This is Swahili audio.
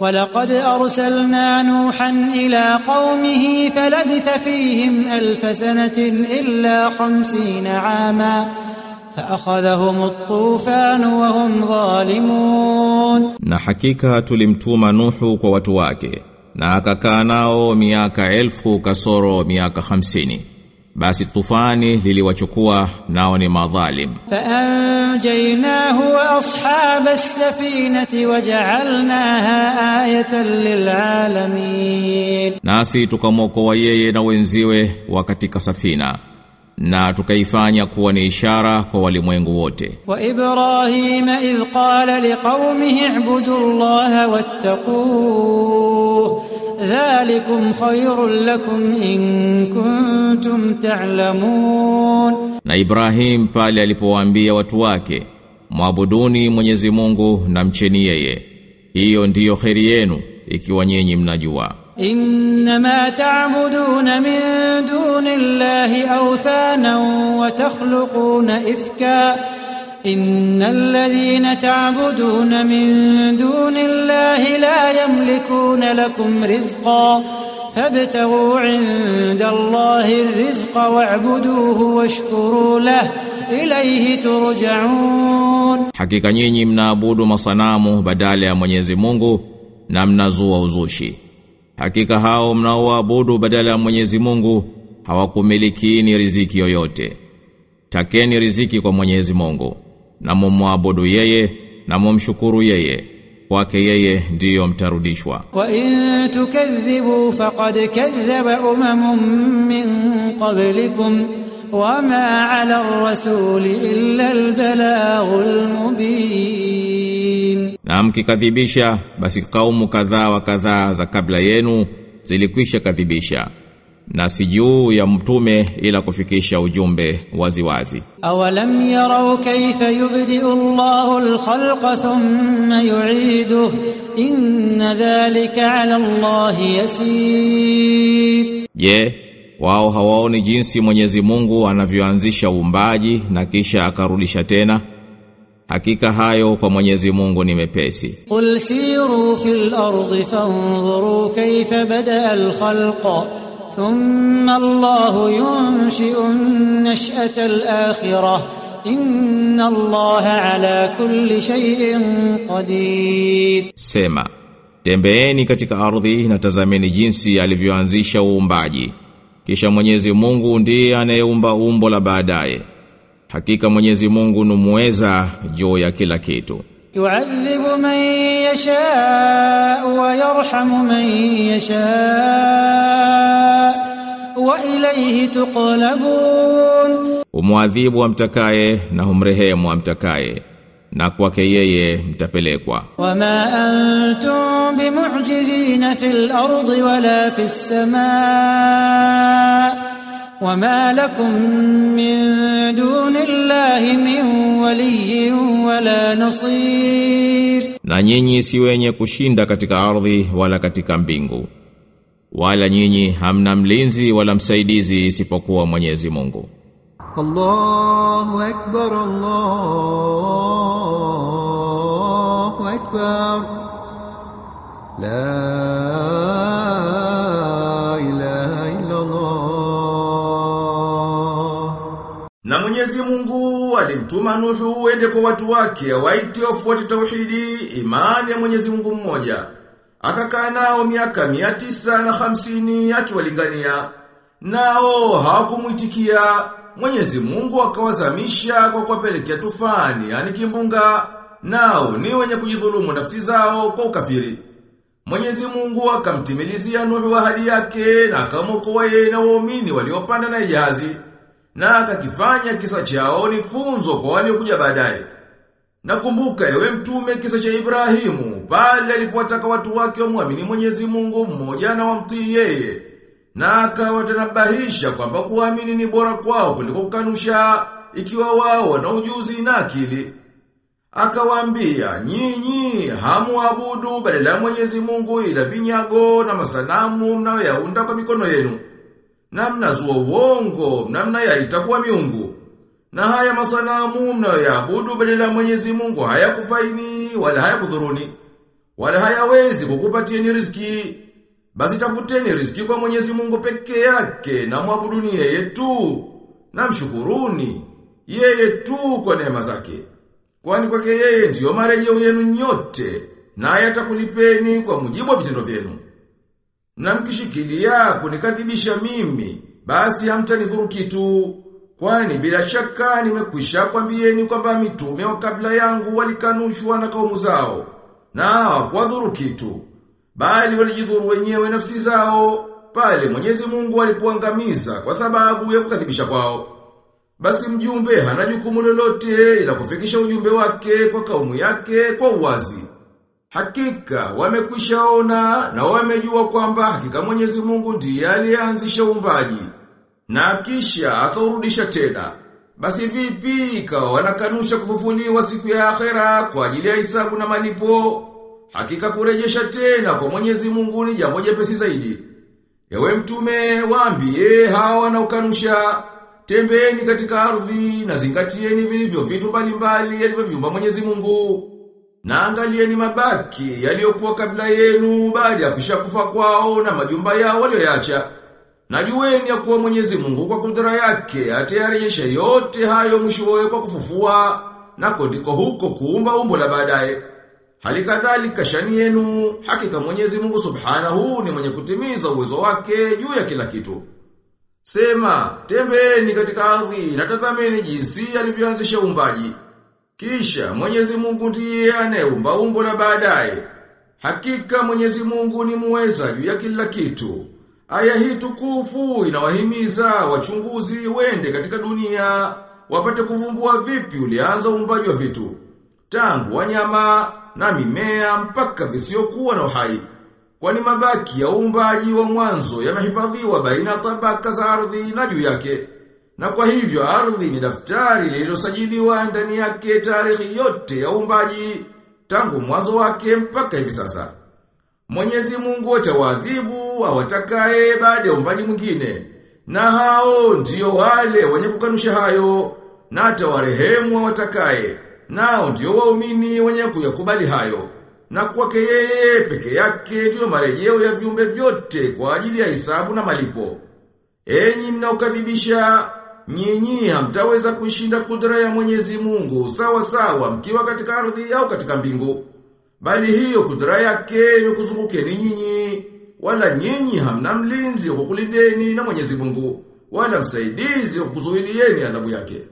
ولقد أرسلنا نوحا إلى قومه فلبث فيهم ألف سنة إلا خمسين عاما فأخذهم الطوفان وهم ظالمون Na hakika tulimtuma Nuhu kwa watu wake na akakaa nao miaka elfu kasoro miaka hamsini. Basi tufani liliwachukua nao ni madhalim. فأنجيناه وأصحاب السفينة وجعلناها ayatan lilalamin nasi tukamwokoa yeye na wenziwe wakati safina na tukaifanya kuwa ni ishara kwa walimwengu wote. Wa Ibrahim idh qala liqaumihi ibudullaha Allah dhalikum khayrun lakum in kuntum ta'lamun, na Ibrahim pale alipowaambia watu wake mwabuduni Mwenyezi Mungu na mcheni yeye. Hiyo ndiyo kheri yenu ikiwa nyinyi mnajua. إنما تعبدون من دون الله أوثانا وتخلقون إفكا إن الذين تعبدون من دون الله لا يملكون لكم رزقا فابتغوا عند الله الرزق واعبدوه واشكروا له إليه ترجعون Hakika nyinyi mnaabudu masanamu badala ya Mwenyezi Mungu na mnazua uzushi. Hakika hao mnaoabudu badala ya Mwenyezi Mungu hawakumilikini riziki yoyote. Takeni riziki kwa Mwenyezi Mungu na mumwabudu yeye na mumshukuru yeye kwake yeye ndiyo mtarudishwa. Wa in tukadhibu faqad kadhaba umamun min qablikum وما على الرسول إلا البلاغ المبين Na mkikadhibisha basi kaumu kadhaa wa kadhaa za kabla yenu zilikwisha kadhibisha. Na si juu ya mtume ila kufikisha ujumbe waziwazi. أولم يروا كيف يبدئ الله الخلق ثم يعيده إن ذلك على الله يسير Je, wao hawaoni jinsi Mwenyezi Mungu anavyoanzisha uumbaji na kisha akarudisha tena. Hakika hayo kwa Mwenyezi Mungu ni mepesi. Qul siru fil ardi fanzuru kayfa bada al khalqa thumma Allahu yunshi'u nash'ata al-akhirah inna Allaha ala kulli shay'in qadir. Sema, tembeeni katika ardhi na tazameni jinsi alivyoanzisha uumbaji. Kisha Mwenyezi Mungu ndiye anayeumba umbo la baadaye. Hakika Mwenyezi Mungu numweza juu ya kila kitu. Yu'adhibu man yasha wa yarhamu man yasha wa ilayhi tuqlabun. Umwadhibu amtakaye na humrehemu amtakaye na kwake yeye mtapelekwa. Wama antum bimu'jizin fil ardi wala fis samaa wama lakum min dunillahi min waliyyin wala nasir, na nyinyi si wenye kushinda katika ardhi wala katika mbingu wala nyinyi hamna mlinzi wala msaidizi isipokuwa Mwenyezi Mungu. Allahu akbar Allah أكبر لا إله إلا الله Na Mwenyezi Mungu alimtuma Nuhu uende kwa watu wake waite wafuate tauhidi imani ya Mwenyezi Mungu mmoja. Akakaa nao miaka mia tisa na hamsini akiwalingania. Nao hawakumuitikia. Mwenyezi Mungu akawazamisha kwa kuwapelekea tufani, yani kimbunga. Nao ni wenye kujidhulumu nafsi zao kwa ukafiri. Mwenyezi Mungu akamtimilizia Nuhu ahadi yake na akamwokoa yeye na waumini waliopanda na jahazi na akakifanya kisa chao ni funzo kwa waliokuja baadaye. Nakumbuka ewe mtume kisa cha Ibrahimu pale alipowataka watu wake wamwamini Mwenyezi Mungu mmoja na wamtii yeye. Na akawatanabahisha kwamba kuamini ni bora kwao kuliko kukanusha ikiwa wao wana ujuzi na akili. Akawaambia, nyinyi hamuabudu badala ya Mwenyezi Mungu ila vinyago na masanamu mnayoyaunda kwa mikono yenu. Na mnazua uongo, na mnayaita kuwa miungu. Na haya masanamu mnayoyaabudu badala ya Mwenyezi Mungu hayakufaini wala hayakudhuruni. wala hayawezi kukupatieni riziki. Basi tafuteni riziki kwa Mwenyezi Mungu peke yake na mwabuduni yeye tu na mshukuruni yeye tu kwa neema zake. Kwani kwake yeye ndiyo marejeo yenu nyote naye atakulipeni kwa mujibu wa vitendo vyenu. Na mkishikilia kunikadhibisha mimi, basi hamtanidhuru kitu. Kwani bila shaka nimekwisha kwambieni kwamba mitume wa kabla yangu walikanushwa na kaumu zao na hawakuwadhuru kitu. Bali walijidhuru wenyewe nafsi zao pale Mwenyezi Mungu alipoangamiza kwa sababu ya kukadhibisha kwao. Basi mjumbe hana jukumu lolote ila kufikisha ujumbe wake kwa kaumu yake kwa uwazi. Hakika wamekwishaona na wamejua kwamba hakika Mwenyezi Mungu ndiye alianzisha umbaji na kisha akaurudisha tena. Basi vipi ikawa wanakanusha kufufuliwa siku ya akhera kwa ajili ya hisabu na malipo? Hakika kurejesha tena kwa Mwenyezi Mungu ni jambo jepesi zaidi. Ewe mtume waambie hawa wanaokanusha tembeeni katika ardhi na zingatieni vilivyo vitu mbalimbali alivyoviumba Mwenyezi Mungu. Na angalieni mabaki yaliyokuwa kabla yenu baada ya kushakufa kwao na majumba yao walioyacha. Na jueni ya kuwa Mwenyezi Mungu kwa kudra yake atayarejesha yote hayo mwishowe kwa kufufua na kondiko huko kuumba umbo la baadaye. Halikadhalika shani yenu hakika Mwenyezi Mungu Subhanahu ni mwenye kutimiza uwezo wake juu ya kila kitu. Sema, tembeeni katika ardhi na tazameni jinsi alivyoanzisha umbaji Kisha Mwenyezi Mungu ndiye anayeumba umbo na baadaye. Hakika Mwenyezi Mungu ni muweza juu ya kila kitu. Aya hii tukufu inawahimiza wachunguzi wende katika dunia wapate kuvumbua vipi ulianza uumbaji wa vitu. Tangu wanyama na mimea mpaka visiokuwa na uhai. Kwani mabaki ya umbaji wa mwanzo yamehifadhiwa baina tabaka za ardhi na juu yake. Na kwa hivyo ardhi ni daftari lililosajiliwa ndani yake tarehe yote ya umbaji tangu mwanzo wake mpaka hivi sasa. Mwenyezi Mungu atawaadhibu awatakaye baada ya umbaji mwingine. Na hao ndio wale wenye kukanusha hayo na atawarehemu awatakaye. Nao ndio waumini wenye kuyakubali hayo. Na kwake yeye peke yake ndio marejeo ya viumbe vyote kwa ajili ya hisabu na malipo. Enyi mnaokadhibisha nyinyi hamtaweza kuishinda kudra ya Mwenyezi Mungu sawa sawa mkiwa katika ardhi au katika mbingu. Bali hiyo kudra yake imekuzungukeni nyinyi wala nyinyi hamna mlinzi wa kukulindeni na Mwenyezi Mungu wala msaidizi wa kuzuilieni adhabu yake.